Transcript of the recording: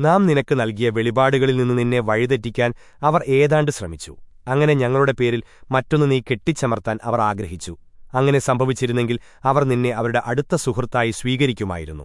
നാം നിനക്ക് നൽകിയ വെളിപാടുകളിൽ നിന്ന് നിന്നെ വഴിതെറ്റിക്കാൻ അവർ ഏതാണ്ട് ശ്രമിച്ചു. അങ്ങനെ ഞങ്ങളുടെ പേരിൽ മറ്റൊന്ന് നീ കെട്ടിച്ചമർത്താൻ അവർ ആഗ്രഹിച്ചു. അങ്ങനെ സംഭവിച്ചിരുന്നെങ്കിൽ അവർ നിന്നെ അവരുടെ അടുത്ത സുഹൃത്തായി സ്വീകരിക്കുമായിരുന്നു.